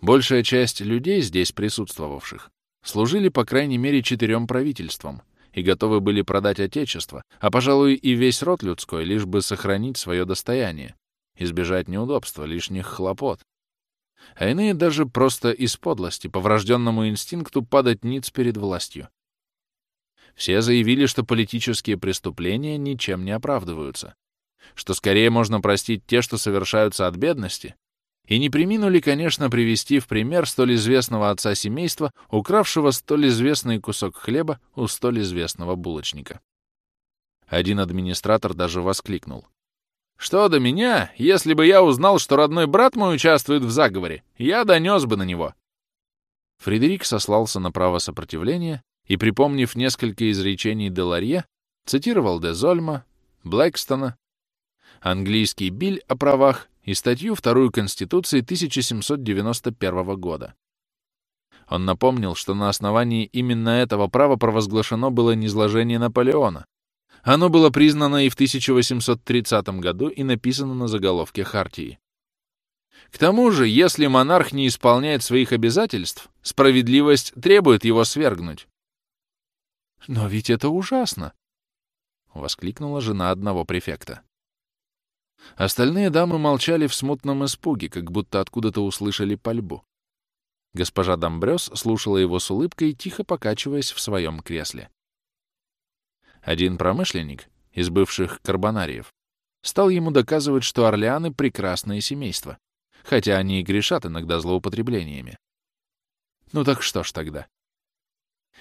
Большая часть людей, здесь присутствовавших, служили по крайней мере четырем правительствам и готовы были продать Отечество, а, пожалуй, и весь род людской, лишь бы сохранить свое достояние, избежать неудобства, лишних хлопот. А иные даже просто из подлости, по врожденному инстинкту падать ниц перед властью. Все заявили, что политические преступления ничем не оправдываются, что скорее можно простить те, что совершаются от бедности, и не приминули, конечно, привести в пример столь известного отца семейства, укравшего столь известный кусок хлеба у столь известного булочника. Один администратор даже воскликнул. «Что до меня, если бы я узнал, что родной брат мой участвует в заговоре, я донес бы на него». Фредерик сослался на право сопротивления и, припомнив несколько изречений Деларье, цитировал Дезольма, Блэкстона, английский Биль о правах и статью вторую Конституции 1791 года. Он напомнил, что на основании именно этого права провозглашено было низложение Наполеона. Оно было признано и в 1830 году и написано на заголовке Хартии. К тому же, если монарх не исполняет своих обязательств, справедливость требует его свергнуть. «Но ведь это ужасно!» — воскликнула жена одного префекта. Остальные дамы молчали в смутном испуге, как будто откуда-то услышали пальбу. Госпожа Домбрёс слушала его с улыбкой, тихо покачиваясь в своем кресле. Один промышленник из бывших карбонариев стал ему доказывать, что орлеаны — прекрасное семейство, хотя они и грешат иногда злоупотреблениями. Ну так что ж тогда?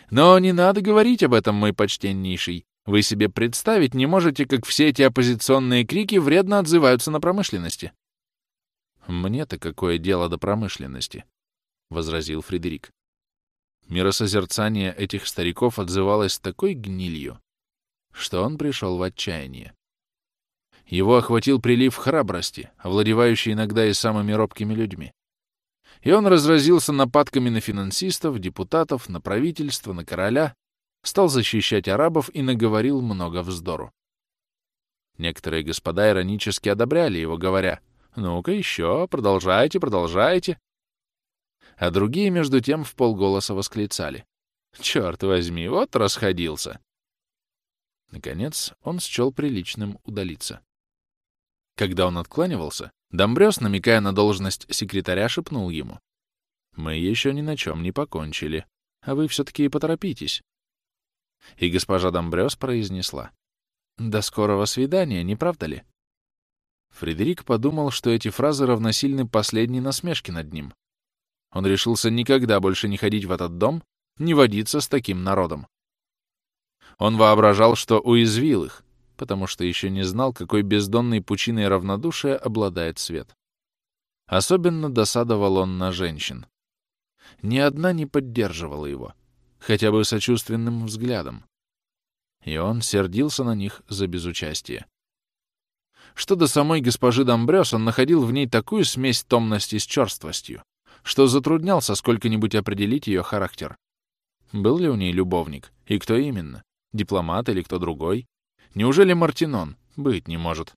Но не надо говорить об этом, мой почтеннейший. Вы себе представить не можете, как все эти оппозиционные крики вредно отзываются на промышленности. «Мне-то какое дело до промышленности?» — возразил Фредерик. Миросозерцание этих стариков отзывалось такой гнилью, что он пришел в отчаяние. Его охватил прилив храбрости, овладевающий иногда и самыми робкими людьми. И он разразился нападками на финансистов, депутатов, на правительство, на короля, стал защищать арабов и наговорил много вздору. Некоторые господа иронически одобряли его, говоря, «Ну-ка еще, продолжайте, продолжайте». А другие, между тем, в полголоса восклицали, «Черт возьми, вот расходился». Наконец, он счел приличным удалиться. Когда он откланивался, Домбрёс, намекая на должность секретаря, шепнул ему, «Мы еще ни на чем не покончили, а вы все-таки поторопитесь. И госпожа Домбрёс произнесла. «До скорого свидания, не правда ли?» Фредерик подумал, что эти фразы равносильны последней насмешке над ним. Он решился никогда больше не ходить в этот дом, не водиться с таким народом. Он воображал, что уязвил их, потому что еще не знал, какой бездонной пучиной равнодушия обладает свет. Особенно досадовал он на женщин. Ни одна не поддерживала его хотя бы сочувственным взглядом. И он сердился на них за безучастие. Что до самой госпожи Домбрёс, он находил в ней такую смесь томности с черствостью, что затруднялся сколько-нибудь определить ее характер. Был ли у ней любовник? И кто именно? Дипломат или кто другой? Неужели Мартинон? Быть не может.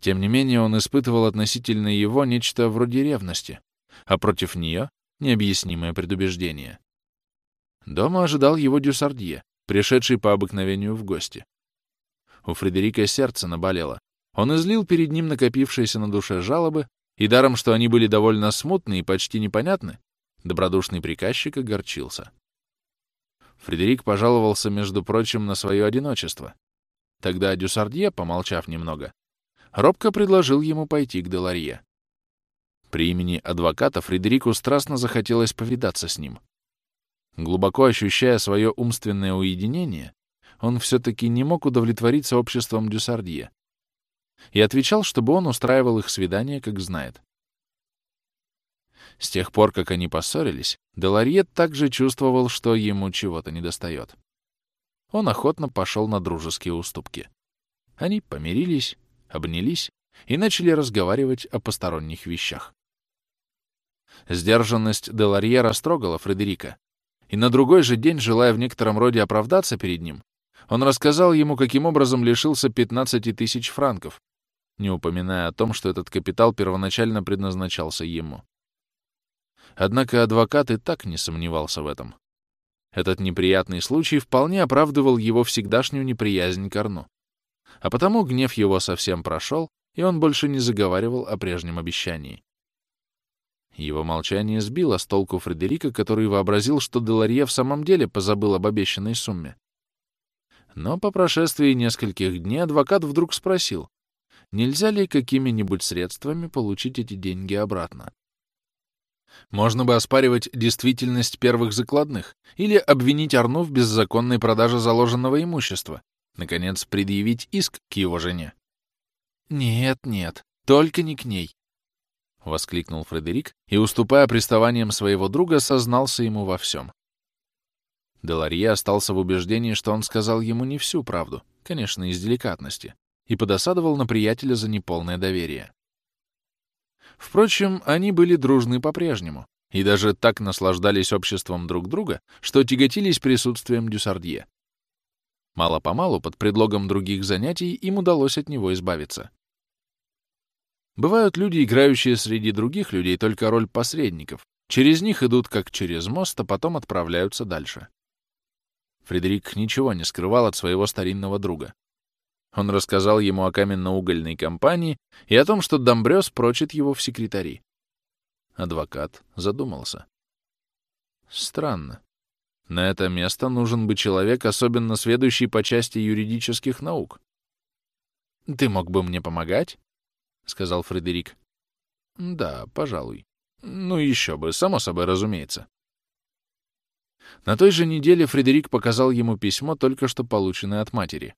Тем не менее, он испытывал относительно его нечто вроде ревности, а против нее — необъяснимое предубеждение. Дома ожидал его Дюсардье, пришедший по обыкновению в гости. У Фредерика сердце наболело. Он излил перед ним накопившиеся на душе жалобы, и даром, что они были довольно смутны и почти непонятны, добродушный приказчик огорчился. Фредерик пожаловался, между прочим, на свое одиночество. Тогда Дюсардье, помолчав немного, робко предложил ему пойти к Деларье. При имени адвоката Фредерику страстно захотелось повидаться с ним. Глубоко ощущая свое умственное уединение, он все-таки не мог удовлетвориться обществом Дюсардье и отвечал, чтобы он устраивал их свидание, как знает. С тех пор, как они поссорились, Деларье также чувствовал, что ему чего-то недостает. Он охотно пошел на дружеские уступки. Они помирились, обнялись и начали разговаривать о посторонних вещах. Сдержанность Деларье растрогала Фредерика, и на другой же день, желая в некотором роде оправдаться перед ним, он рассказал ему, каким образом лишился 15 тысяч франков, не упоминая о том, что этот капитал первоначально предназначался ему. Однако адвокат и так не сомневался в этом. Этот неприятный случай вполне оправдывал его всегдашнюю неприязнь к Арну. А потому гнев его совсем прошел, и он больше не заговаривал о прежнем обещании. Его молчание сбило с толку Фредерика, который вообразил, что Деларье в самом деле позабыл об обещанной сумме. Но по прошествии нескольких дней адвокат вдруг спросил, нельзя ли какими-нибудь средствами получить эти деньги обратно. Можно бы оспаривать действительность первых закладных или обвинить Арну в беззаконной продаже заложенного имущества, наконец, предъявить иск к его жене. «Нет, нет, только не к ней», — воскликнул Фредерик и, уступая приставаниям своего друга, сознался ему во всем. Деларье остался в убеждении, что он сказал ему не всю правду, конечно, из деликатности, и подосадовал на приятеля за неполное доверие. Впрочем, они были дружны по-прежнему и даже так наслаждались обществом друг друга, что тяготились присутствием Дюсардье. Мало-помалу, под предлогом других занятий, им удалось от него избавиться. Бывают люди, играющие среди других людей только роль посредников. Через них идут как через мост, а потом отправляются дальше. Фредерик ничего не скрывал от своего старинного друга. Он рассказал ему о каменно-угольной компании и о том, что Домбрёс прочит его в секретари. Адвокат задумался. Странно. На это место нужен бы человек, особенно сведущий по части юридических наук. «Ты мог бы мне помогать?» — сказал Фредерик. «Да, пожалуй. Ну, еще бы, само собой, разумеется». На той же неделе Фредерик показал ему письмо, только что полученное от матери.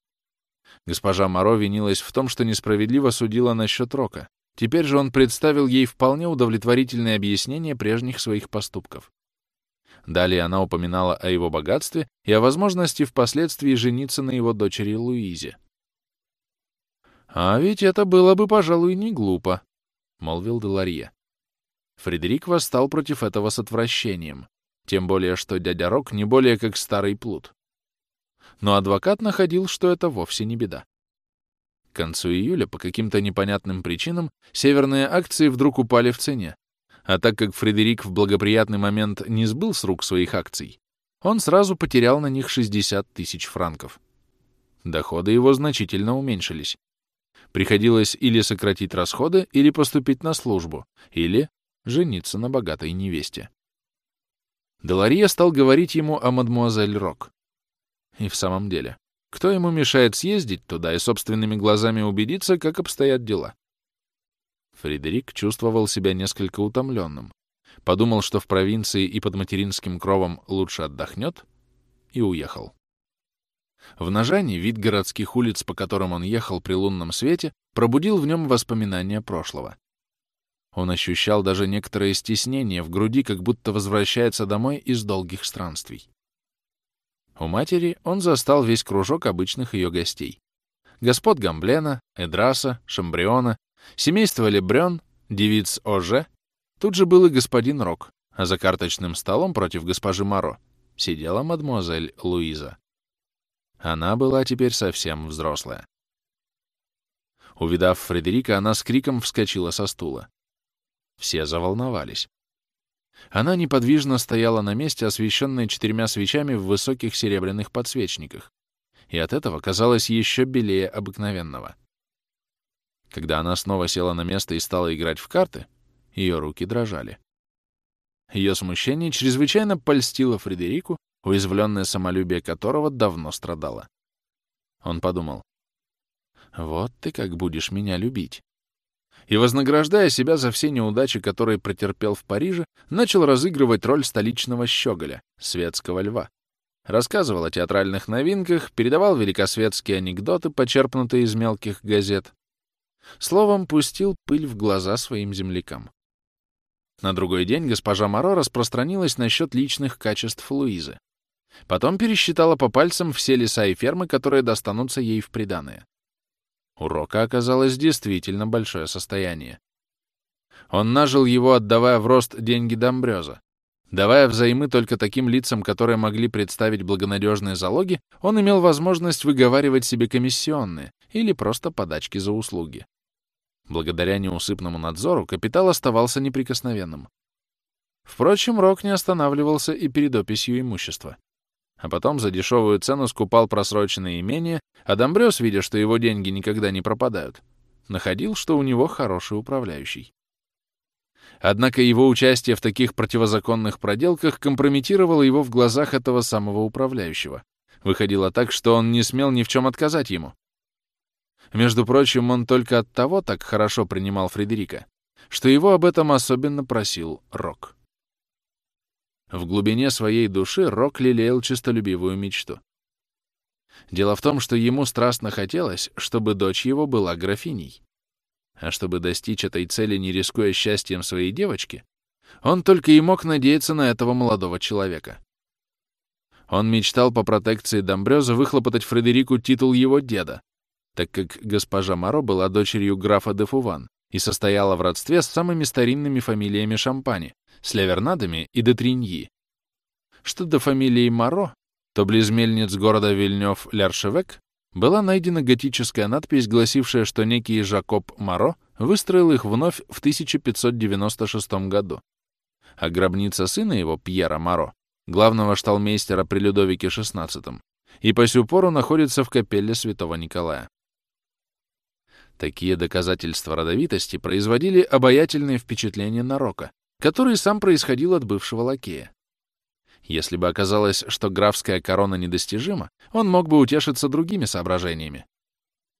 Госпожа Моро винилась в том, что несправедливо судила насчет Рока. Теперь же он представил ей вполне удовлетворительное объяснение прежних своих поступков. Далее она упоминала о его богатстве и о возможности впоследствии жениться на его дочери Луизе. «А ведь это было бы, пожалуй, не глупо», — молвил Деларье. Фредерик восстал против этого с отвращением, тем более что дядя Рок не более как старый плут но адвокат находил, что это вовсе не беда. К концу июля по каким-то непонятным причинам северные акции вдруг упали в цене, а так как Фредерик в благоприятный момент не сбыл с рук своих акций, он сразу потерял на них 60 тысяч франков. Доходы его значительно уменьшились. Приходилось или сократить расходы, или поступить на службу, или жениться на богатой невесте. Деларье стал говорить ему о мадмуазель Рок. И в самом деле, кто ему мешает съездить туда и собственными глазами убедиться, как обстоят дела? Фредерик чувствовал себя несколько утомленным. Подумал, что в провинции и под материнским кровом лучше отдохнет, и уехал. В Нажане вид городских улиц, по которым он ехал при лунном свете, пробудил в нем воспоминания прошлого. Он ощущал даже некоторое стеснение в груди, как будто возвращается домой из долгих странствий. У матери он застал весь кружок обычных ее гостей. Господ Гамблена, Эдраса, Шамбриона, семейство Лебрен, девиц Оже. Тут же был и господин Рок, а за карточным столом против госпожи Маро сидела мадемуазель Луиза. Она была теперь совсем взрослая. Увидав Фредерика, она с криком вскочила со стула. Все заволновались. Она неподвижно стояла на месте, освещенная четырьмя свечами в высоких серебряных подсвечниках, и от этого казалось еще белее обыкновенного. Когда она снова села на место и стала играть в карты, ее руки дрожали. Ее смущение чрезвычайно польстило Фредерику, уязвленное самолюбие которого давно страдало. Он подумал, «Вот ты как будешь меня любить и, вознаграждая себя за все неудачи, которые претерпел в Париже, начал разыгрывать роль столичного щеголя, светского льва. Рассказывал о театральных новинках, передавал великосветские анекдоты, почерпнутые из мелких газет. Словом, пустил пыль в глаза своим землякам. На другой день госпожа Моро распространилась насчет личных качеств Луизы. Потом пересчитала по пальцам все леса и фермы, которые достанутся ей в приданое. У Рока оказалось действительно большое состояние. Он нажил его, отдавая в рост деньги Домбрёза. Давая взаймы только таким лицам, которые могли представить благонадежные залоги, он имел возможность выговаривать себе комиссионные или просто подачки за услуги. Благодаря неусыпному надзору капитал оставался неприкосновенным. Впрочем, Рок не останавливался и перед описью имущества. А потом за дешевую цену скупал просроченные имения, а Домбрёс, видя, что его деньги никогда не пропадают, находил, что у него хороший управляющий. Однако его участие в таких противозаконных проделках компрометировало его в глазах этого самого управляющего. Выходило так, что он не смел ни в чем отказать ему. Между прочим, он только от того так хорошо принимал Фредерика, что его об этом особенно просил Рок. В глубине своей души Рок лелеял честолюбивую мечту. Дело в том, что ему страстно хотелось, чтобы дочь его была графиней. А чтобы достичь этой цели, не рискуя счастьем своей девочки, он только и мог надеяться на этого молодого человека. Он мечтал по протекции Домбрёза выхлопотать Фредерику титул его деда, так как госпожа Моро была дочерью графа де Фуван и состояла в родстве с самыми старинными фамилиями Шампани, с Левернадами и де Триньи. Что до фамилии Моро, то близ мельниц города Вильнёв-Ляршевек была найдена готическая надпись, гласившая, что некий Жакоб Моро выстроил их вновь в 1596 году. А гробница сына его, Пьера Моро, главного шталмейстера при Людовике XVI, и по сю пору находится в капелле святого Николая. Такие доказательства родовитости производили обаятельное впечатление на Рока, который сам происходил от бывшего лакея. Если бы оказалось, что графская корона недостижима, он мог бы утешиться другими соображениями.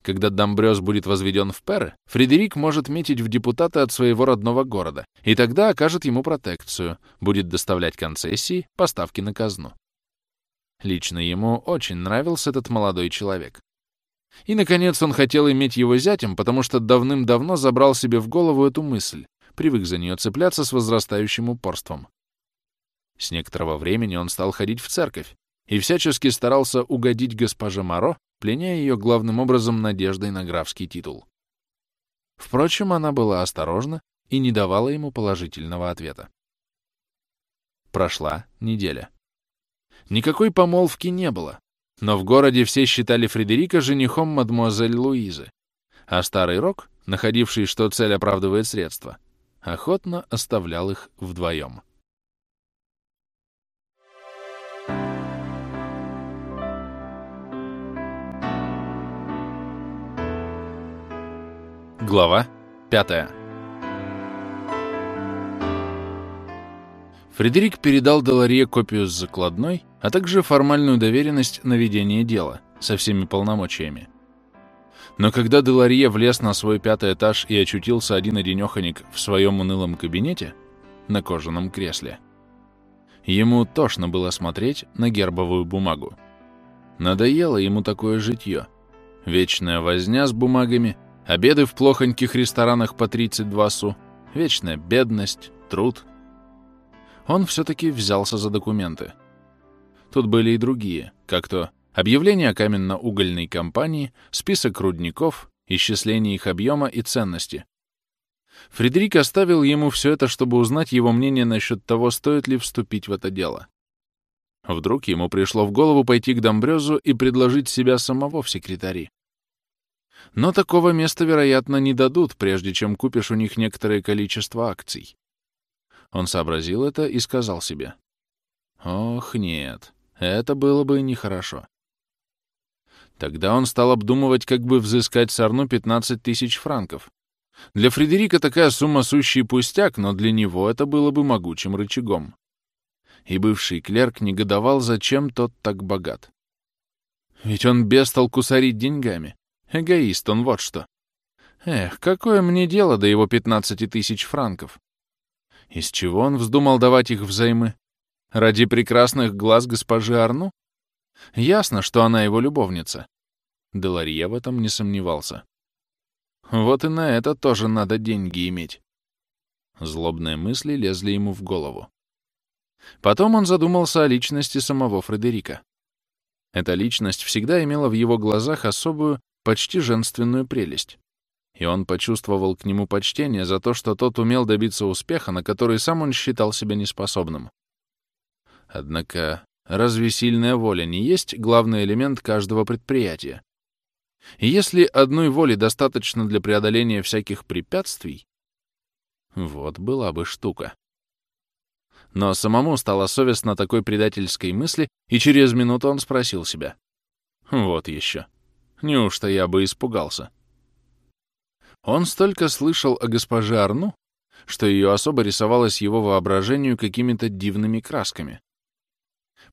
Когда Домбрёс будет возведен в перы, Фредерик может метить в депутаты от своего родного города, и тогда окажет ему протекцию, будет доставлять концессии, поставки на казну. Лично ему очень нравился этот молодой человек. И, наконец, он хотел иметь его зятем, потому что давным-давно забрал себе в голову эту мысль, привык за нее цепляться с возрастающим упорством. С некоторого времени он стал ходить в церковь и всячески старался угодить госпоже Моро, пленяя ее главным образом надеждой на графский титул. Впрочем, она была осторожна и не давала ему положительного ответа. Прошла неделя. Никакой помолвки не было, но в городе все считали Фредерика женихом мадемуазель Луизы, а старый Рок, находивший, что цель оправдывает средства, охотно оставлял их вдвоем. Глава 5 Фредерик передал Деларье копию с закладной, а также формальную доверенность на ведение дела со всеми полномочиями. Но когда Деларье влез на свой пятый этаж и очутился один-одинёхонек в своем унылом кабинете на кожаном кресле, ему тошно было смотреть на гербовую бумагу. Надоело ему такое житье. Вечная возня с бумагами — Обеды в плохоньких ресторанах по 32 су, вечная бедность, труд. Он все-таки взялся за документы. Тут были и другие, как то объявление каменно-угольной компании, список рудников, исчисление их объема и ценности. Фредерик оставил ему все это, чтобы узнать его мнение насчет того, стоит ли вступить в это дело. Вдруг ему пришло в голову пойти к Домбрёзу и предложить себя самого в секретари. Но такого места, вероятно, не дадут, прежде чем купишь у них некоторое количество акций. Он сообразил это и сказал себе. Ох, нет, это было бы нехорошо. Тогда он стал обдумывать, как бы взыскать с Арну 15 тысяч франков. Для Фредерика такая сумма сущий пустяк, но для него это было бы могучим рычагом. И бывший клерк негодовал, зачем тот так богат. Ведь он без толку сорить деньгами. Эгоист он вот что. Эх, какое мне дело до его 15 тысяч франков? Из чего он вздумал давать их взаймы? Ради прекрасных глаз госпожи Арну? Ясно, что она его любовница. Деларье в этом не сомневался. Вот и на это тоже надо деньги иметь. Злобные мысли лезли ему в голову. Потом он задумался о личности самого Фредерика. Эта личность всегда имела в его глазах особую, почти женственную прелесть. И он почувствовал к нему почтение за то, что тот умел добиться успеха, на который сам он считал себя неспособным. Однако, разве сильная воля не есть главный элемент каждого предприятия? Если одной воли достаточно для преодоления всяких препятствий, вот была бы штука. Но самому стало совестно такой предательской мысли, и через минуту он спросил себя. Вот еще. Неужто я бы испугался? Он столько слышал о госпоже Арну, что ее особо рисовалось его воображению какими-то дивными красками.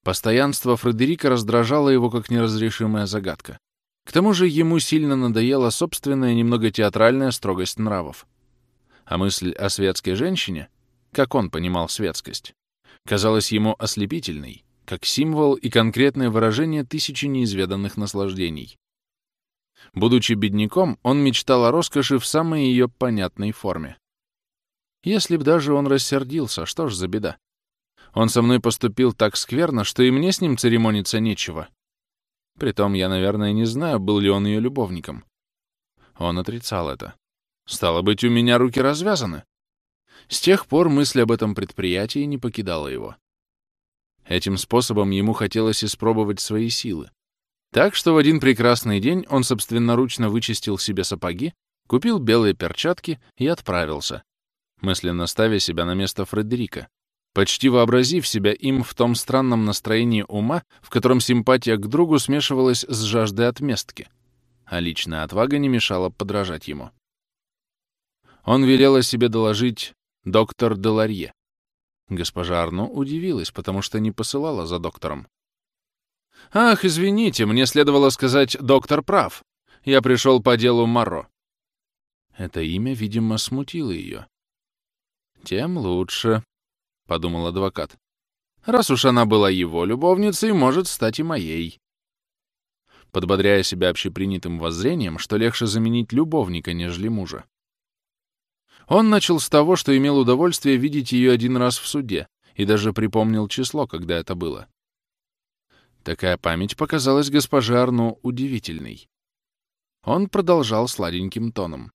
Постоянство Фредерика раздражало его как неразрешимая загадка. К тому же ему сильно надоела собственная немного театральная строгость нравов. А мысль о светской женщине, как он понимал светскость, казалась ему ослепительной, как символ и конкретное выражение тысячи неизведанных наслаждений. Будучи бедняком, он мечтал о роскоши в самой ее понятной форме. Если б даже он рассердился, что ж за беда? Он со мной поступил так скверно, что и мне с ним церемониться нечего. Притом я, наверное, не знаю, был ли он ее любовником. Он отрицал это. Стало быть, у меня руки развязаны. С тех пор мысль об этом предприятии не покидала его. Этим способом ему хотелось испробовать свои силы. Так что в один прекрасный день он собственноручно вычистил себе сапоги, купил белые перчатки и отправился, мысленно ставя себя на место Фредерика, почти вообразив себя им в том странном настроении ума, в котором симпатия к другу смешивалась с жаждой отместки, а личная отвага не мешала подражать ему. Он велел о себе доложить доктор Деларье. Госпожа Арно удивилась, потому что не посылала за доктором. «Ах, извините, мне следовало сказать, доктор прав. Я пришел по делу Маро». Это имя, видимо, смутило ее. «Тем лучше», — подумал адвокат. «Раз уж она была его любовницей, может стать и моей». Подбодряя себя общепринятым воззрением, что легче заменить любовника, нежели мужа. Он начал с того, что имел удовольствие видеть ее один раз в суде, и даже припомнил число, когда это было. Такая память показалась госпоже Арну удивительной. Он продолжал сладеньким тоном.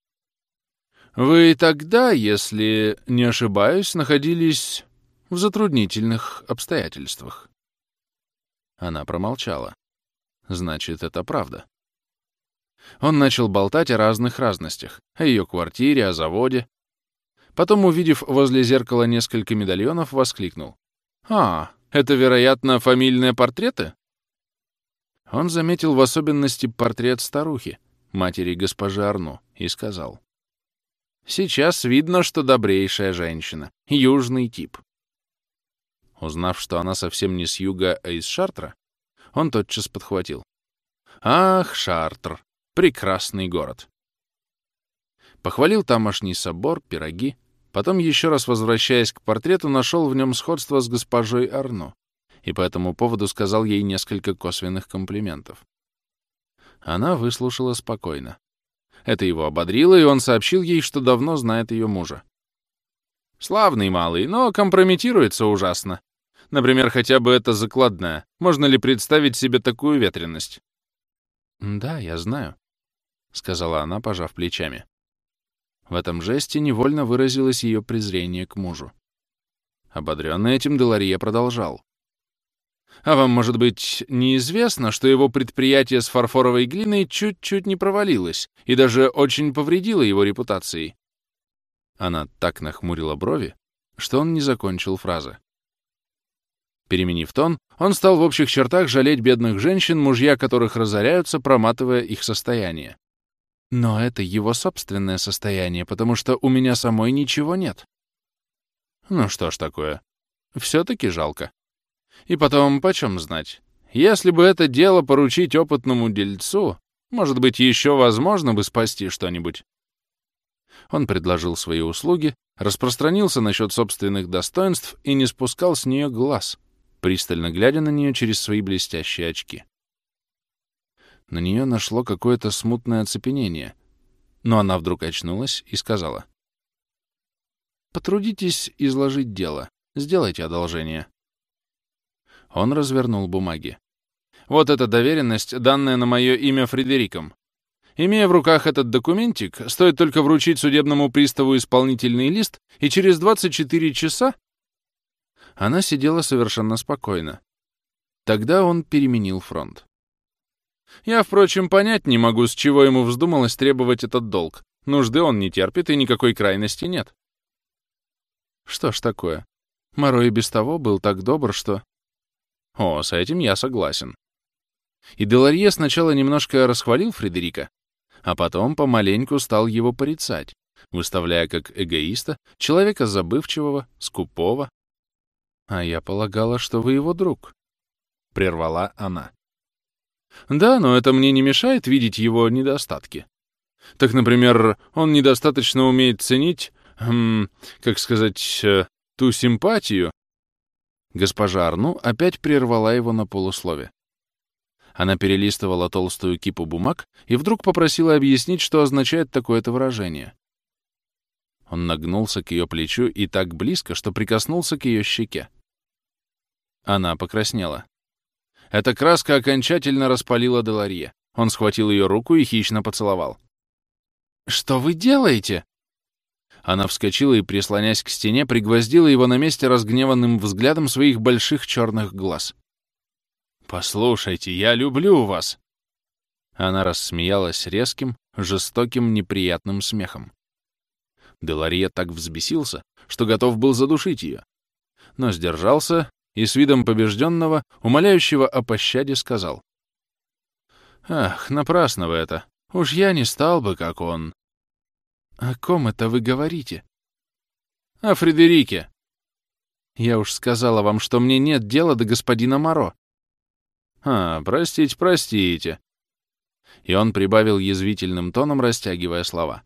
«Вы тогда, если не ошибаюсь, находились в затруднительных обстоятельствах». Она промолчала. Значит, это правда. Он начал болтать о разных разностях, о ее квартире, о заводе. Потом, увидев возле зеркала несколько медальонов, воскликнул. «А, это, вероятно, фамильные портреты?» Он заметил в особенности портрет старухи, матери госпожи Арну, и сказал. «Сейчас видно, что добрейшая женщина, южный тип». Узнав, что она совсем не с юга, а из Шартра, он тотчас подхватил. «Ах, Шартр! Прекрасный город!» Похвалил тамошний собор, пироги, потом, еще раз возвращаясь к портрету, нашел в нем сходство с госпожой Арно и по этому поводу сказал ей несколько косвенных комплиментов. Она выслушала спокойно. Это его ободрило, и он сообщил ей, что давно знает ее мужа. «Славный малый, но компрометируется ужасно. Например, хотя бы это закладная. Можно ли представить себе такую ветренность?» «Да, я знаю», — сказала она, пожав плечами. В этом жесте невольно выразилось ее презрение к мужу. Ободренный этим, Деларье продолжал. А вам, может быть, неизвестно, что его предприятие с фарфоровой глиной чуть-чуть не провалилось и даже очень повредило его репутации? Она так нахмурила брови, что он не закончил фразы. Переменив тон, он стал в общих чертах жалеть бедных женщин, мужья которых разоряются, проматывая их состояние. Но это его собственное состояние, потому что у меня самой ничего нет. Ну что ж такое. Все-таки жалко. И потом, почем знать? Если бы это дело поручить опытному дельцу, может быть, еще возможно бы спасти что-нибудь. Он предложил свои услуги, распространился насчет собственных достоинств и не спускал с нее глаз, пристально глядя на нее через свои блестящие очки. На нее нашло какое-то смутное оцепенение, но она вдруг очнулась и сказала. «Потрудитесь изложить дело, сделайте одолжение». Он развернул бумаги. Вот эта доверенность, данная на мое имя Фредериком. Имея в руках этот документик, стоит только вручить судебному приставу исполнительный лист, и через 24 часа... Она сидела совершенно спокойно. Тогда он переменил фронт. Я, впрочем, понять не могу, с чего ему вздумалось требовать этот долг. Нужды он не терпит, и никакой крайности нет. Что ж такое? Моро и без того был так добр, что... О, с этим я согласен. И Деларье сначала немножко расхвалил Фредерика, а потом помаленьку стал его порицать, выставляя как эгоиста, человека забывчивого, скупого. «А я полагала, что вы его друг», — прервала она. «Да, но это мне не мешает видеть его недостатки. Так, например, он недостаточно умеет ценить, хм, как сказать, э, ту симпатию...» Госпожа Арну опять прервала его на полуслове. Она перелистывала толстую кипу бумаг и вдруг попросила объяснить, что означает такое-то выражение. Он нагнулся к ее плечу и так близко, что прикоснулся к ее щеке. Она покраснела. Эта краска окончательно распалила Деларье. Он схватил ее руку и хищно поцеловал. «Что вы делаете?» Она вскочила и, прислонясь к стене, пригвоздила его на месте разгневанным взглядом своих больших черных глаз. «Послушайте, я люблю вас!» Она рассмеялась резким, жестоким, неприятным смехом. Деларье так взбесился, что готов был задушить ее, но сдержался и с видом побежденного, умоляющего о пощаде, сказал. «Ах, напрасно вы это! Уж я не стал бы, как он!» «О ком это вы говорите?» «О Фредерике!» «Я уж сказала вам, что мне нет дела до господина Моро. «А, простите, простите». И он прибавил язвительным тоном, растягивая слова.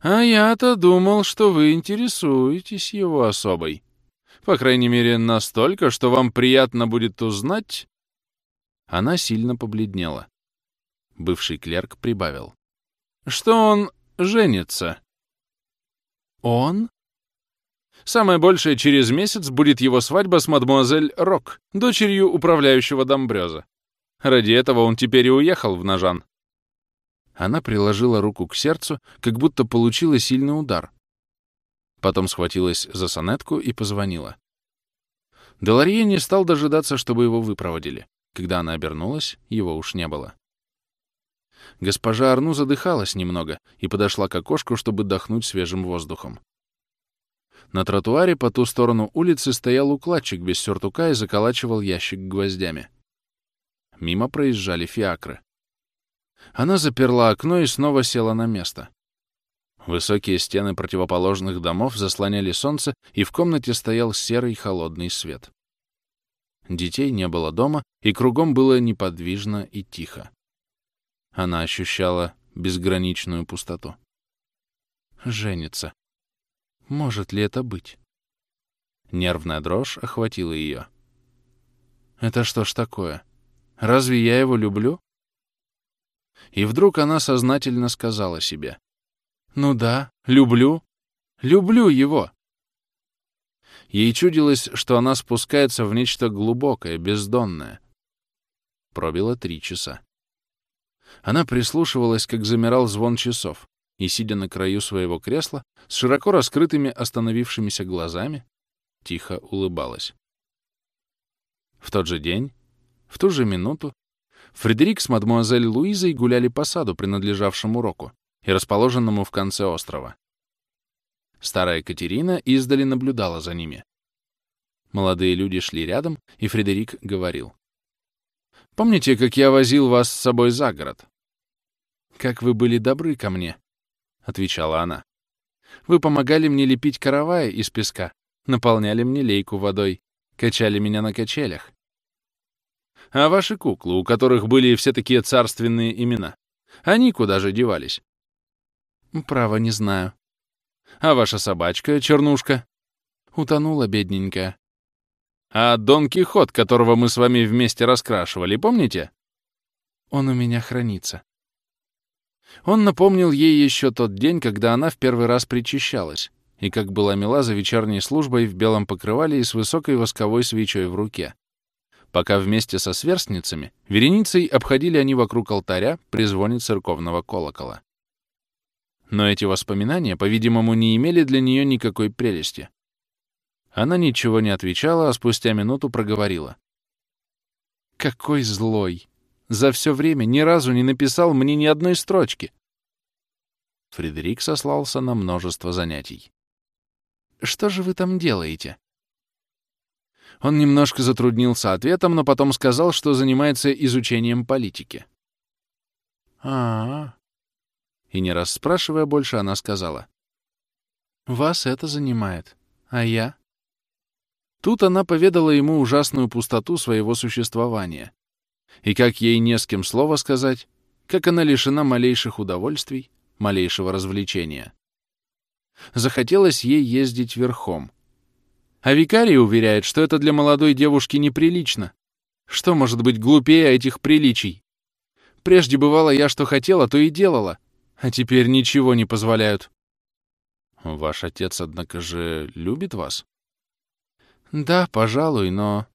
«А я-то думал, что вы интересуетесь его особой. По крайней мере, настолько, что вам приятно будет узнать...» Она сильно побледнела. Бывший клерк прибавил. «Что он женится?» «Он?» Самое большее через месяц будет его свадьба с мадмуазель Рок, дочерью управляющего Домбрёза. Ради этого он теперь и уехал в Нажан. Она приложила руку к сердцу, как будто получила сильный удар. Потом схватилась за сонетку и позвонила. Деларье не стал дожидаться, чтобы его выпроводили. Когда она обернулась, его уж не было. Госпожа Арну задыхалась немного и подошла к окошку, чтобы дохнуть свежим воздухом. На тротуаре по ту сторону улицы стоял укладчик без сюртука и заколачивал ящик гвоздями. Мимо проезжали фиакры. Она заперла окно и снова села на место. Высокие стены противоположных домов заслоняли солнце, и в комнате стоял серый холодный свет. Детей не было дома, и кругом было неподвижно и тихо. Она ощущала безграничную пустоту. Женится. Может ли это быть? Нервная дрожь охватила ее. Это что ж такое? Разве я его люблю? И вдруг она сознательно сказала себе. Ну да, люблю. Люблю его. Ей чудилось, что она спускается в нечто глубокое, бездонное. Пробило три часа. Она прислушивалась, как замирал звон часов и, сидя на краю своего кресла, с широко раскрытыми остановившимися глазами, тихо улыбалась. В тот же день, в ту же минуту, Фредерик с мадмуазель Луизой гуляли по саду, принадлежавшему Року и расположенному в конце острова. Старая Катерина издали наблюдала за ними. Молодые люди шли рядом, и Фредерик говорил. «Помните, как я возил вас с собой за город? Как вы были добры ко мне, — отвечала она. «Вы помогали мне лепить каравай из песка, наполняли мне лейку водой, качали меня на качелях. А ваши куклы, у которых были все такие царственные имена, они куда же девались?» «Право, не знаю». «А ваша собачка, Чернушка?» «Утонула, бедненькая». «А Дон Кихот, которого мы с вами вместе раскрашивали, помните?» «Он у меня хранится». Он напомнил ей еще тот день, когда она в первый раз причащалась, и как была мила за вечерней службой в белом покрывале и с высокой восковой свечой в руке. Пока вместе со сверстницами вереницей обходили они вокруг алтаря при звоне церковного колокола. Но эти воспоминания, по-видимому, не имели для нее никакой прелести. Она ничего не отвечала, а спустя минуту проговорила. «Какой злой! За все время ни разу не написал мне ни одной строчки. Фредерик сослался на множество занятий. «Что же вы там делаете?» Он немножко затруднился ответом, но потом сказал, что занимается изучением политики. а, -а, -а. И не расспрашивая больше, она сказала. «Вас это занимает. А я?» Тут она поведала ему ужасную пустоту своего существования. И как ей не с кем слова сказать, как она лишена малейших удовольствий, малейшего развлечения. Захотелось ей ездить верхом. А викарий уверяет, что это для молодой девушки неприлично. Что может быть глупее этих приличий? Прежде бывало я, что хотела, то и делала, а теперь ничего не позволяют. Ваш отец, однако же, любит вас? Да, пожалуй, но...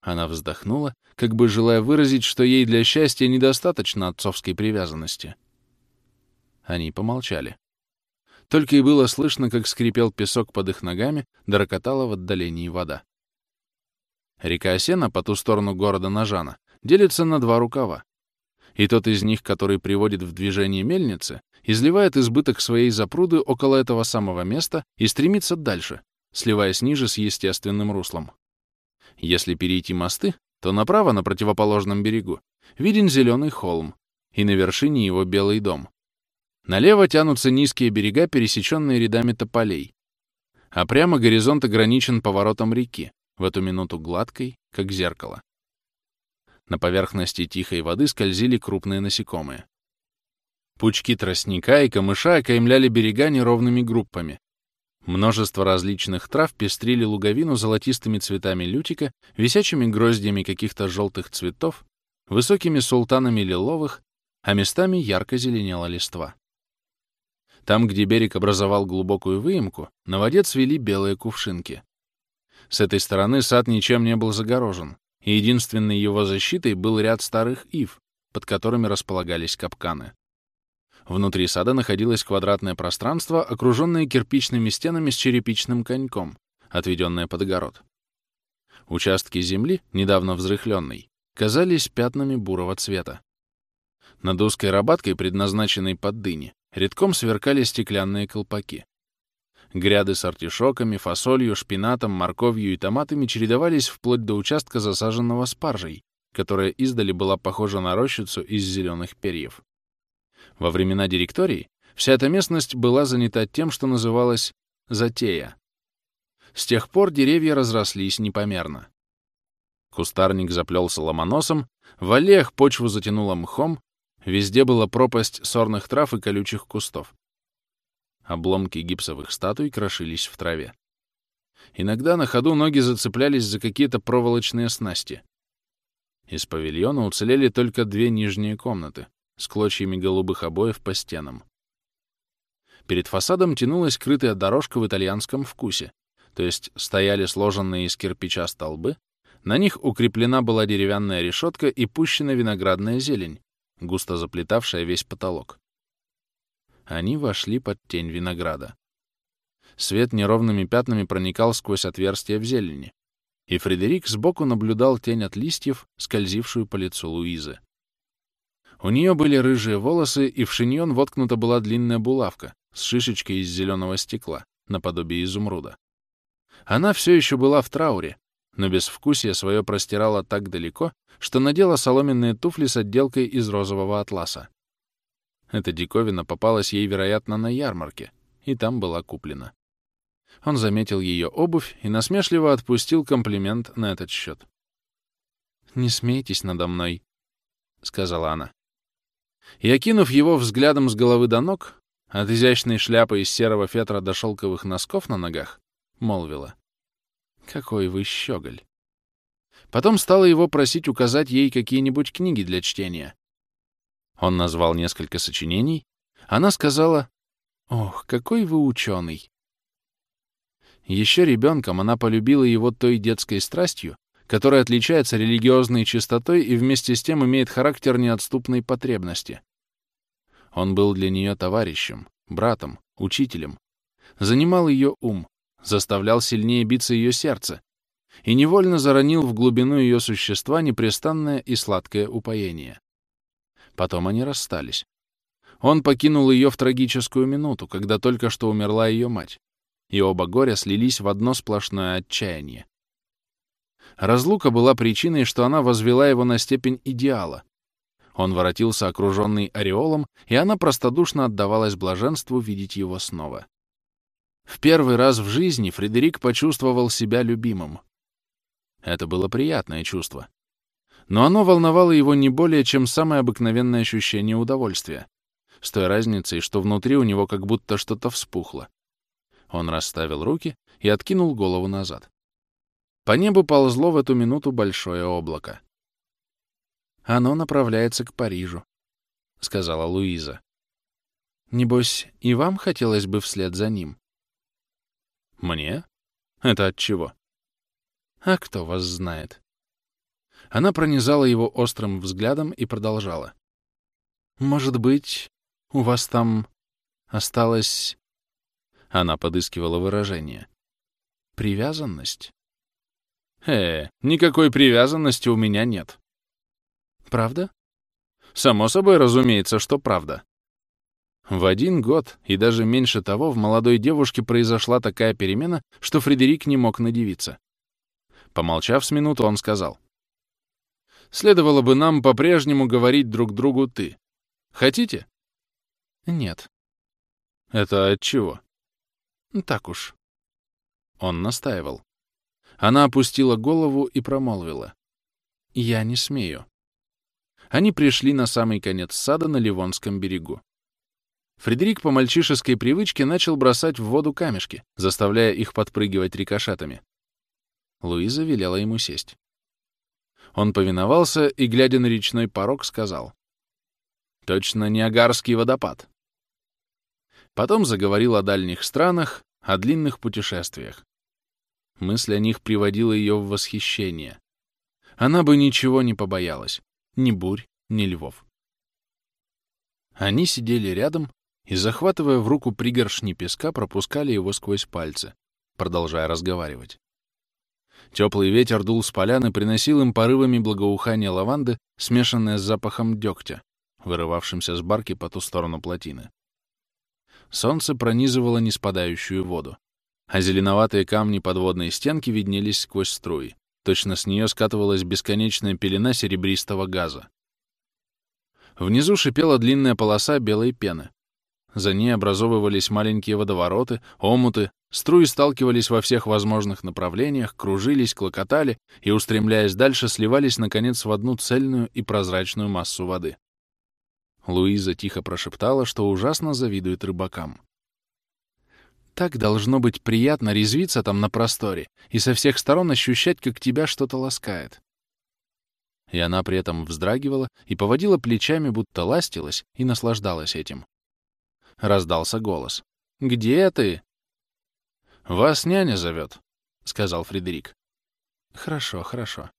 Она вздохнула, как бы желая выразить, что ей для счастья недостаточно отцовской привязанности. Они помолчали. Только и было слышно, как скрипел песок под их ногами, да рокотала в отдалении вода. Река Осена по ту сторону города Нажана делится на два рукава. И тот из них, который приводит в движение мельницы, изливает избыток своей запруды около этого самого места и стремится дальше, сливаясь ниже с естественным руслом. Если перейти мосты, то направо на противоположном берегу виден зеленый холм, и на вершине его белый дом. Налево тянутся низкие берега, пересеченные рядами тополей. А прямо горизонт ограничен поворотом реки, в эту минуту гладкой, как зеркало. На поверхности тихой воды скользили крупные насекомые. Пучки тростника и камыша окаймляли берега неровными группами. Множество различных трав пестрили луговину золотистыми цветами лютика, висячими гроздьями каких-то желтых цветов, высокими султанами лиловых, а местами ярко зеленела листва. Там, где берег образовал глубокую выемку, на воде цвели белые кувшинки. С этой стороны сад ничем не был загорожен, и единственной его защитой был ряд старых ив, под которыми располагались капканы. Внутри сада находилось квадратное пространство, окруженное кирпичными стенами с черепичным коньком, отведенное под огород. Участки земли, недавно взрыхленной, казались пятнами бурого цвета. Над узкой рабаткой, предназначенной под дыни, Редком сверкали стеклянные колпаки. Гряды с артишоками, фасолью, шпинатом, морковью и томатами чередовались вплоть до участка, засаженного спаржей, которая издали была похожа на рощицу из зеленых перьев. Во времена директории вся эта местность была занята тем, что называлось «затея». С тех пор деревья разрослись непомерно. Кустарник заплелся ломоносом, в аллеях почву затянуло мхом, Везде была пропасть сорных трав и колючих кустов. Обломки гипсовых статуй крошились в траве. Иногда на ходу ноги зацеплялись за какие-то проволочные снасти. Из павильона уцелели только две нижние комнаты с клочьями голубых обоев по стенам. Перед фасадом тянулась крытая дорожка в итальянском вкусе, то есть стояли сложенные из кирпича столбы, на них укреплена была деревянная решетка и пущена виноградная зелень, густо заплетавшая весь потолок. Они вошли под тень винограда. Свет неровными пятнами проникал сквозь отверстия в зелени, и Фредерик сбоку наблюдал тень от листьев, скользившую по лицу Луизы. У нее были рыжие волосы, и в шиньон воткнута была длинная булавка с шишечкой из зеленого стекла, наподобие изумруда. Она все еще была в трауре, но безвкусие свое простирало так далеко, что надела соломенные туфли с отделкой из розового атласа. Эта диковина попалась ей, вероятно, на ярмарке, и там была куплена. Он заметил ее обувь и насмешливо отпустил комплимент на этот счет. «Не смейтесь надо мной», — сказала она. И, окинув его взглядом с головы до ног, от изящной шляпы из серого фетра до шелковых носков на ногах, молвила. Какой вы щеголь. Потом стала его просить указать ей какие-нибудь книги для чтения. Он назвал несколько сочинений. Она сказала, «Ох, какой вы ученый!» Еще ребенком она полюбила его той детской страстью, которая отличается религиозной чистотой и вместе с тем имеет характер неотступной потребности. Он был для нее товарищем, братом, учителем, занимал ее ум, заставлял сильнее биться ее сердце и невольно заронил в глубину ее существа непрестанное и сладкое упоение. Потом они расстались. Он покинул ее в трагическую минуту, когда только что умерла ее мать, и оба горя слились в одно сплошное отчаяние. Разлука была причиной, что она возвела его на степень идеала. Он воротился окруженный ореолом, и она простодушно отдавалась блаженству видеть его снова. В первый раз в жизни Фредерик почувствовал себя любимым. Это было приятное чувство. Но оно волновало его не более, чем самое обыкновенное ощущение удовольствия, с той разницей, что внутри у него как будто что-то вспухло. Он расставил руки и откинул голову назад. По небу ползло в эту минуту большое облако. «Оно направляется к Парижу», — сказала Луиза. «Небось, и вам хотелось бы вслед за ним?» «Мне? Это от чего?» «А кто вас знает?» Она пронизала его острым взглядом и продолжала. «Может быть, у вас там осталось...» Она подыскивала выражение. «Привязанность?» «Э, никакой привязанности у меня нет». «Правда?» «Само собой разумеется, что правда». В один год, и даже меньше того, в молодой девушке произошла такая перемена, что Фредерик не мог надевиться. Помолчав с минуту, он сказал. «Следовало бы нам по-прежнему говорить друг другу «ты». Хотите?» «Нет». «Это от чего?» «Так уж». Он настаивал. Она опустила голову и промолвила. «Я не смею». Они пришли на самый конец сада на Ливонском берегу. Фредерик по мальчишеской привычке начал бросать в воду камешки, заставляя их подпрыгивать рикошетами. Луиза велела ему сесть. Он повиновался и, глядя на речной порог, сказал. «Точно Ниагарский водопад». Потом заговорил о дальних странах, о длинных путешествиях. Мысль о них приводила ее в восхищение. Она бы ничего не побоялась. Ни бурь, ни львов. Они сидели рядом и, захватывая в руку пригоршни песка, пропускали его сквозь пальцы, продолжая разговаривать. Теплый ветер дул с поляны, приносил им порывами благоухания лаванды, смешанное с запахом дегтя, вырывавшимся с барки по ту сторону плотины. Солнце пронизывало неспадающую воду а зеленоватые камни подводной стенки виднелись сквозь струи. Точно с нее скатывалась бесконечная пелена серебристого газа. Внизу шипела длинная полоса белой пены. За ней образовывались маленькие водовороты, омуты, струи сталкивались во всех возможных направлениях, кружились, клокотали и, устремляясь дальше, сливались, наконец, в одну цельную и прозрачную массу воды. Луиза тихо прошептала, что ужасно завидует рыбакам. Так должно быть приятно резвиться там на просторе и со всех сторон ощущать, как тебя что-то ласкает. И она при этом вздрагивала и поводила плечами, будто ластилась и наслаждалась этим. Раздался голос. «Где ты?» «Вас няня зовет», — сказал Фредерик. «Хорошо, хорошо».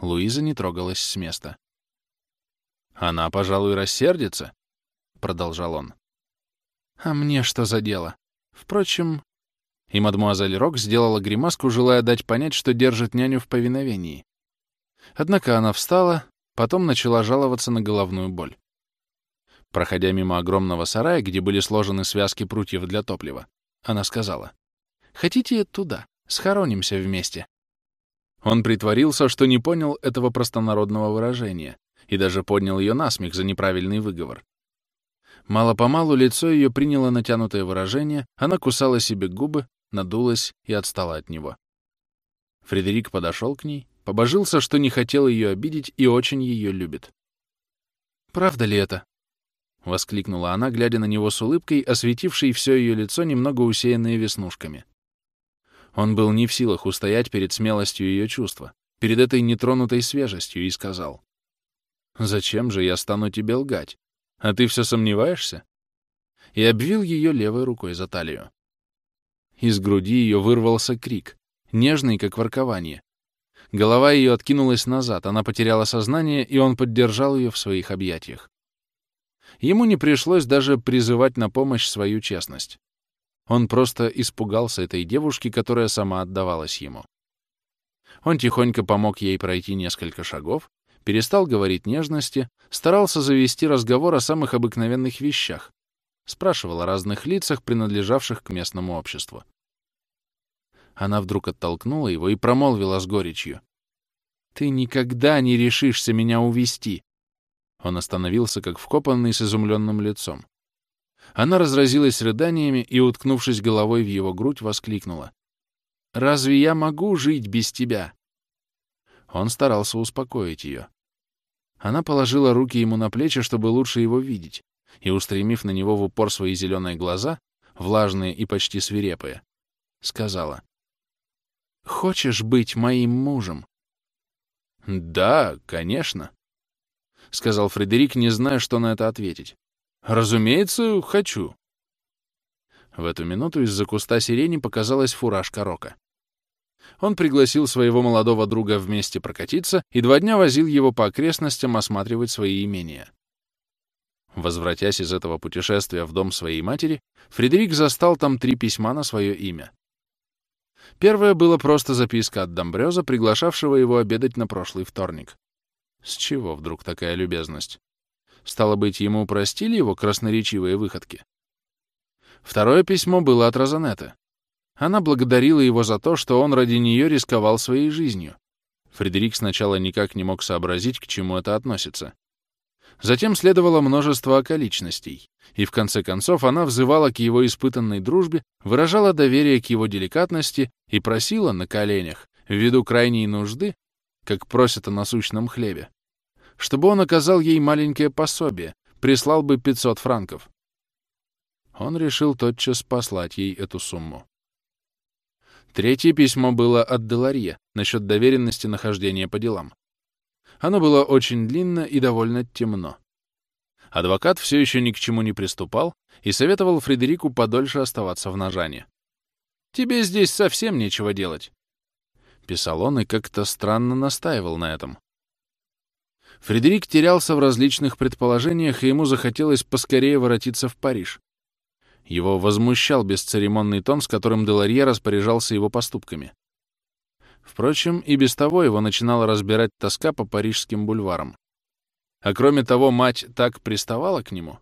Луиза не трогалась с места. «Она, пожалуй, рассердится», — продолжал он. А мне что за дело? Впрочем... И мадмуазель Рок сделала гримаску, желая дать понять, что держит няню в повиновении. Однако она встала, потом начала жаловаться на головную боль. Проходя мимо огромного сарая, где были сложены связки прутьев для топлива, она сказала, «Хотите туда? Схоронимся вместе». Он притворился, что не понял этого простонародного выражения, и даже поднял ее насмех за неправильный выговор. Мало-помалу лицо ее приняло натянутое выражение, она кусала себе губы, надулась и отстала от него. Фредерик подошел к ней, побожился, что не хотел ее обидеть и очень ее любит. «Правда ли это?» — воскликнула она, глядя на него с улыбкой, осветившей все ее лицо, немного усеянное веснушками. Он был не в силах устоять перед смелостью ее чувства, перед этой нетронутой свежестью, и сказал, «Зачем же я стану тебе лгать? А ты все сомневаешься?» И обвил ее левой рукой за талию. Из груди ее вырвался крик, нежный, как воркование. Голова ее откинулась назад, она потеряла сознание, и он поддержал ее в своих объятиях. Ему не пришлось даже призывать на помощь свою честность. Он просто испугался этой девушки, которая сама отдавалась ему. Он тихонько помог ей пройти несколько шагов, перестал говорить нежности, старался завести разговор о самых обыкновенных вещах, спрашивал о разных лицах, принадлежавших к местному обществу. Она вдруг оттолкнула его и промолвила с горечью. «Ты никогда не решишься меня увести!» Он остановился, как вкопанный, с изумленным лицом. Она разразилась рыданиями и, уткнувшись головой в его грудь, воскликнула. «Разве я могу жить без тебя?» Он старался успокоить ее. Она положила руки ему на плечи, чтобы лучше его видеть, и, устремив на него в упор свои зеленые глаза, влажные и почти свирепые, сказала. «Хочешь быть моим мужем?» «Да, конечно», — сказал Фредерик, не зная, что на это ответить. «Разумеется, хочу». В эту минуту из-за куста сирени показалась фуражка Рока. Он пригласил своего молодого друга вместе прокатиться и два дня возил его по окрестностям осматривать свои имения. Возвратясь из этого путешествия в дом своей матери, Фредерик застал там три письма на свое имя. Первое было просто записка от Домбрёза, приглашавшего его обедать на прошлый вторник. С чего вдруг такая любезность? Стало быть, ему простили его красноречивые выходки? Второе письмо было от Розанетты. Она благодарила его за то, что он ради нее рисковал своей жизнью. Фредерик сначала никак не мог сообразить, к чему это относится. Затем следовало множество околичностей, и в конце концов она взывала к его испытанной дружбе, выражала доверие к его деликатности и просила на коленях, ввиду крайней нужды, как просят о насущном хлебе, чтобы он оказал ей маленькое пособие, прислал бы 500 франков. Он решил тотчас послать ей эту сумму. Третье письмо было от Деларье насчет доверенности нахождения по делам. Оно было очень длинно и довольно темно. Адвокат все еще ни к чему не приступал и советовал Фредерику подольше оставаться в Нажане. «Тебе здесь совсем нечего делать», — писал он и как-то странно настаивал на этом. Фредерик терялся в различных предположениях, и ему захотелось поскорее воротиться в Париж. Его возмущал бесцеремонный тон, с которым Деларье распоряжался его поступками. Впрочем, и без того его начинала разбирать тоска по парижским бульварам. А кроме того, мать так приставала к нему.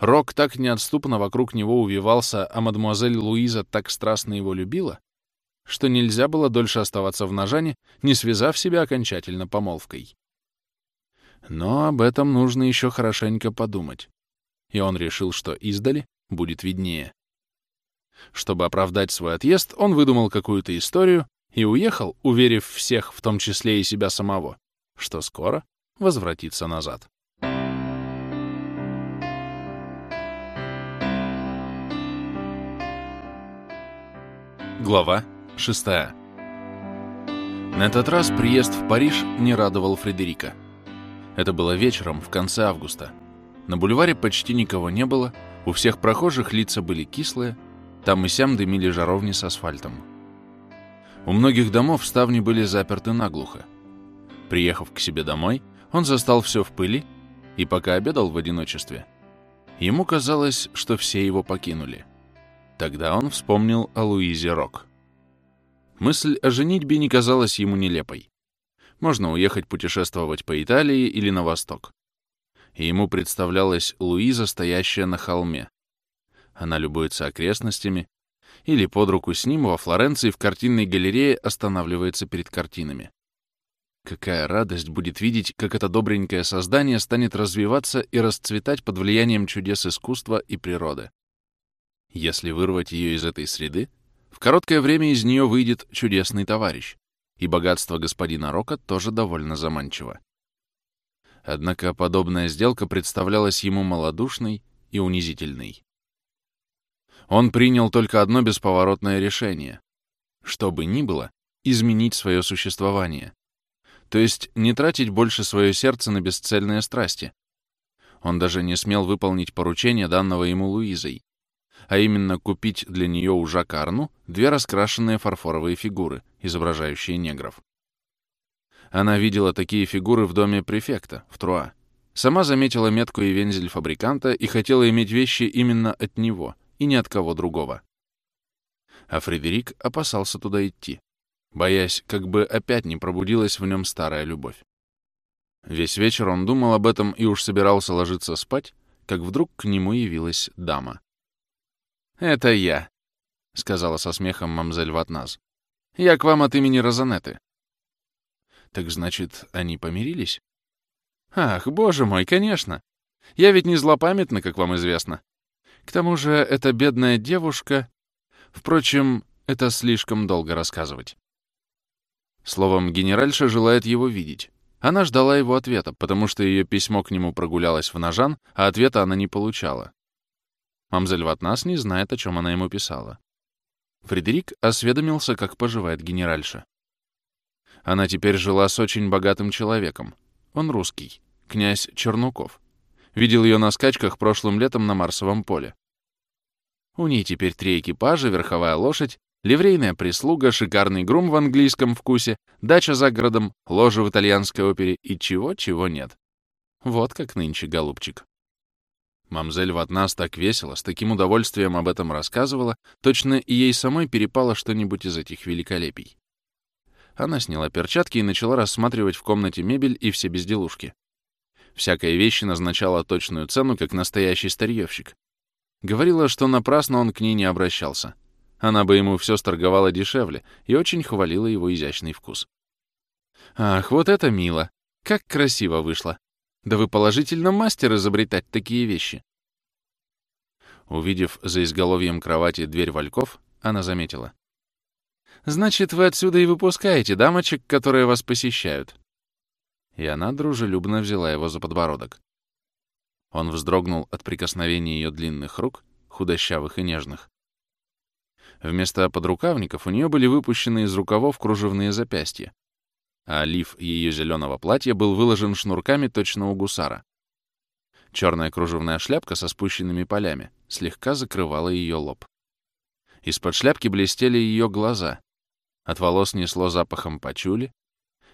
Рок так неотступно вокруг него увивался, а мадемуазель Луиза так страстно его любила, что нельзя было дольше оставаться в Нажане, не связав себя окончательно помолвкой. Но об этом нужно еще хорошенько подумать. И он решил, что издали будет виднее. Чтобы оправдать свой отъезд, он выдумал какую-то историю и уехал, уверив всех, в том числе и себя самого, что скоро возвратится назад. Глава 6. На этот раз приезд в Париж не радовал Фредерика. Это было вечером, в конце августа. На бульваре почти никого не было, у всех прохожих лица были кислые, там и сям дымили жаровни с асфальтом. У многих домов ставни были заперты наглухо. Приехав к себе домой, он застал все в пыли и пока обедал в одиночестве, ему казалось, что все его покинули. Тогда он вспомнил о Луизе Рок. Мысль о женитьбе не казалась ему нелепой. Можно уехать путешествовать по Италии или на восток. И ему представлялась Луиза, стоящая на холме. Она любуется окрестностями, или под руку с ним во Флоренции в картинной галерее останавливается перед картинами. Какая радость будет видеть, как это добренькое создание станет развиваться и расцветать под влиянием чудес искусства и природы. Если вырвать ее из этой среды, в короткое время из нее выйдет чудесный товарищ, и богатство господина Рока тоже довольно заманчиво. Однако подобная сделка представлялась ему малодушной и унизительной. Он принял только одно бесповоротное решение. Что бы ни было, изменить свое существование. То есть не тратить больше свое сердце на бесцельные страсти. Он даже не смел выполнить поручение, данного ему Луизой, а именно купить для нее у Жака Арну две раскрашенные фарфоровые фигуры, изображающие негров. Она видела такие фигуры в доме префекта, в Труа. Сама заметила метку и вензель фабриканта и хотела иметь вещи именно от него и ни от кого другого. А Фредерик опасался туда идти, боясь, как бы опять не пробудилась в нем старая любовь. Весь вечер он думал об этом и уж собирался ложиться спать, как вдруг к нему явилась дама. «Это я», — сказала со смехом мамзель Ватназ. Я к вам от имени Розанеты». «Так значит, они помирились?» «Ах, боже мой, конечно! Я ведь не злопамятна, как вам известно. К тому же эта бедная девушка... Впрочем, это слишком долго рассказывать». Словом, генеральша желает его видеть. Она ждала его ответа, потому что ее письмо к нему прогулялось в Ножан, а ответа она не получала. Мамзель Ватнас не знает, о чем она ему писала. Фредерик осведомился, как поживает генеральша. Она теперь жила с очень богатым человеком. Он русский, князь Чернуков. Видел ее на скачках прошлым летом на Марсовом поле. У ней теперь три экипажа, верховая лошадь Ливрейная прислуга, шикарный грум в английском вкусе, дача за городом, ложа в итальянской опере и чего-чего нет. Вот как нынче, голубчик. Мамзель Ватнас так весело, с таким удовольствием об этом рассказывала, точно и ей самой перепало что-нибудь из этих великолепий. Она сняла перчатки и начала рассматривать в комнате мебель и все безделушки. Всякая вещь назначала точную цену, как настоящий старьевщик. Говорила, что напрасно он к ней не обращался — она бы ему все сторговала дешевле и очень хвалила его изящный вкус. «Ах, вот это мило! Как красиво вышло! Да вы положительно мастер изобретать такие вещи!» Увидев за изголовьем кровати дверь вальков, она заметила. «Значит, вы отсюда и выпускаете дамочек, которые вас посещают». И она дружелюбно взяла его за подбородок. Он вздрогнул от прикосновения ее длинных рук, худощавых и нежных. Вместо подрукавников у нее были выпущены из рукавов кружевные запястья, а лиф ее зеленого платья был выложен шнурками точно у гусара. Черная кружевная шляпка со спущенными полями слегка закрывала ее лоб. Из-под шляпки блестели ее глаза. От волос несло запахом пачули.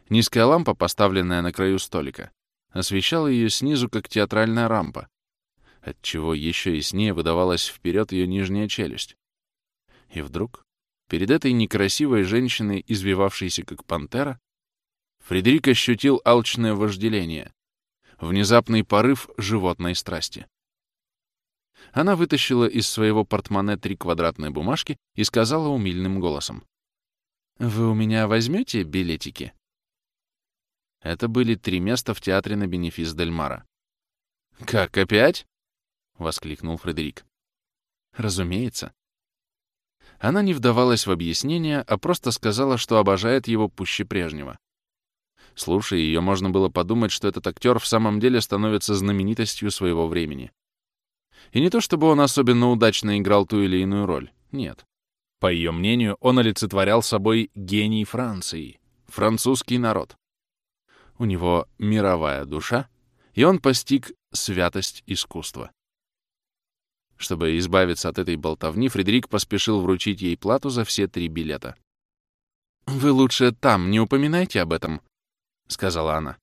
Низкая лампа, поставленная на краю столика, освещала ее снизу, как театральная рампа, отчего еще яснее выдавалась вперед ее нижняя челюсть. И вдруг, перед этой некрасивой женщиной, извивавшейся как пантера, Фредерик ощутил алчное вожделение, внезапный порыв животной страсти. Она вытащила из своего портмоне три квадратные бумажки и сказала умильным голосом. «Вы у меня возьмете билетики?» Это были три места в театре на бенефис Дель Мара. «Как, опять?» — воскликнул Фредерик. «Разумеется. Она не вдавалась в объяснения, а просто сказала, что обожает его пуще прежнего. Слушая ее, можно было подумать, что этот актер в самом деле становится знаменитостью своего времени. И не то чтобы он особенно удачно играл ту или иную роль, нет. По ее мнению, он олицетворял собой гений Франции, французский народ. У него мировая душа, и он постиг святость искусства. Чтобы избавиться от этой болтовни, Фредерик поспешил вручить ей плату за все три билета. «Вы лучше там не упоминайте об этом», — сказала она.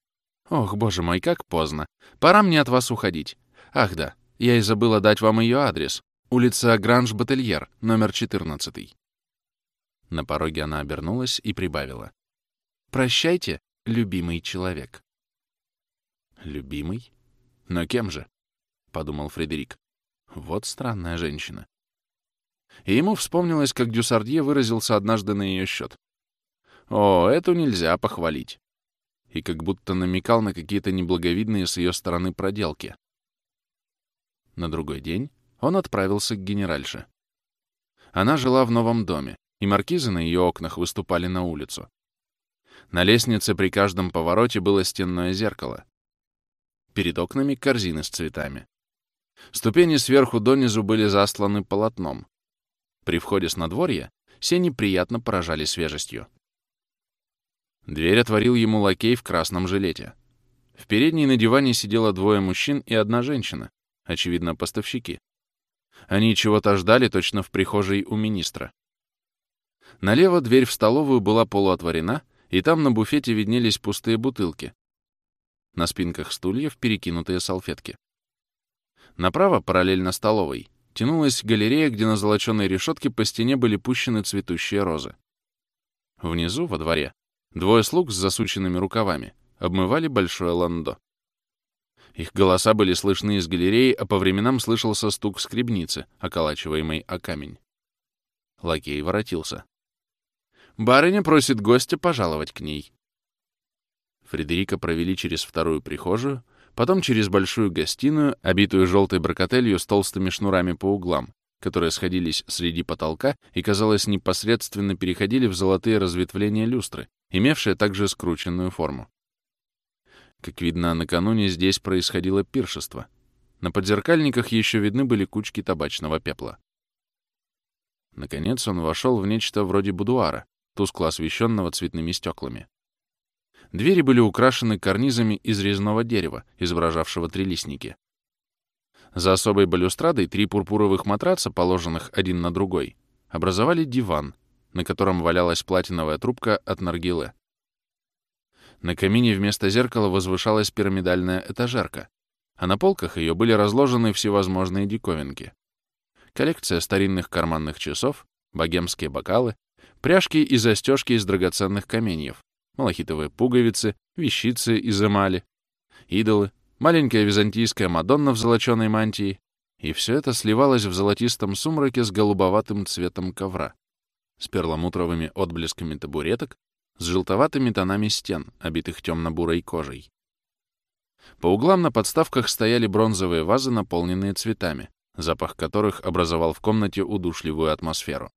«Ох, боже мой, как поздно. Пора мне от вас уходить. Ах да, я и забыла дать вам ее адрес. Улица Гранж-Бательер, номер 14». На пороге она обернулась и прибавила. «Прощайте, любимый человек». «Любимый? Но кем же?» — подумал Фредерик. Вот странная женщина. И ему вспомнилось, как Дюсардье выразился однажды на ее счет. «О, эту нельзя похвалить!» И как будто намекал на какие-то неблаговидные с ее стороны проделки. На другой день он отправился к генеральше. Она жила в новом доме, и маркизы на ее окнах выступали на улицу. На лестнице при каждом повороте было стенное зеркало. Перед окнами корзины с цветами. Ступени сверху донизу были засланы полотном. При входе с надворья сени приятно поражали свежестью. Дверь отворил ему лакей в красном жилете. В передней на диване сидело двое мужчин и одна женщина, очевидно, поставщики. Они чего-то ждали точно в прихожей у министра. Налево дверь в столовую была полуотворена, и там на буфете виднелись пустые бутылки. На спинках стульев перекинутые салфетки. Направо, параллельно столовой, тянулась галерея, где на золоченой решетке по стене были пущены цветущие розы. Внизу, во дворе, двое слуг с засученными рукавами обмывали большое ландо. Их голоса были слышны из галереи, а по временам слышался стук скребницы, околачиваемой о камень. Лакей воротился. Барыня просит гостя пожаловать к ней. Фредерика провели через вторую прихожую, потом через большую гостиную, обитую желтой бракотелью с толстыми шнурами по углам, которые сходились среди потолка и, казалось, непосредственно переходили в золотые разветвления люстры, имевшие также скрученную форму. Как видно, накануне здесь происходило пиршество. На подзеркальниках еще видны были кучки табачного пепла. Наконец он вошел в нечто вроде будуара, тускло освещенного цветными стеклами. Двери были украшены карнизами из резного дерева, изображавшего трилистники. За особой балюстрадой три пурпуровых матраца, положенных один на другой, образовали диван, на котором валялась платиновая трубка от наргиле. На камине вместо зеркала возвышалась пирамидальная этажерка, а на полках ее были разложены всевозможные диковинки. Коллекция старинных карманных часов, богемские бокалы, пряжки и застежки из драгоценных каменьев, малахитовые пуговицы, вещицы из эмали, идолы, маленькая византийская Мадонна в золоченой мантии, и все это сливалось в золотистом сумраке с голубоватым цветом ковра, с перламутровыми отблесками табуреток, с желтоватыми тонами стен, обитых темно-бурой кожей. По углам на подставках стояли бронзовые вазы, наполненные цветами, запах которых образовал в комнате удушливую атмосферу.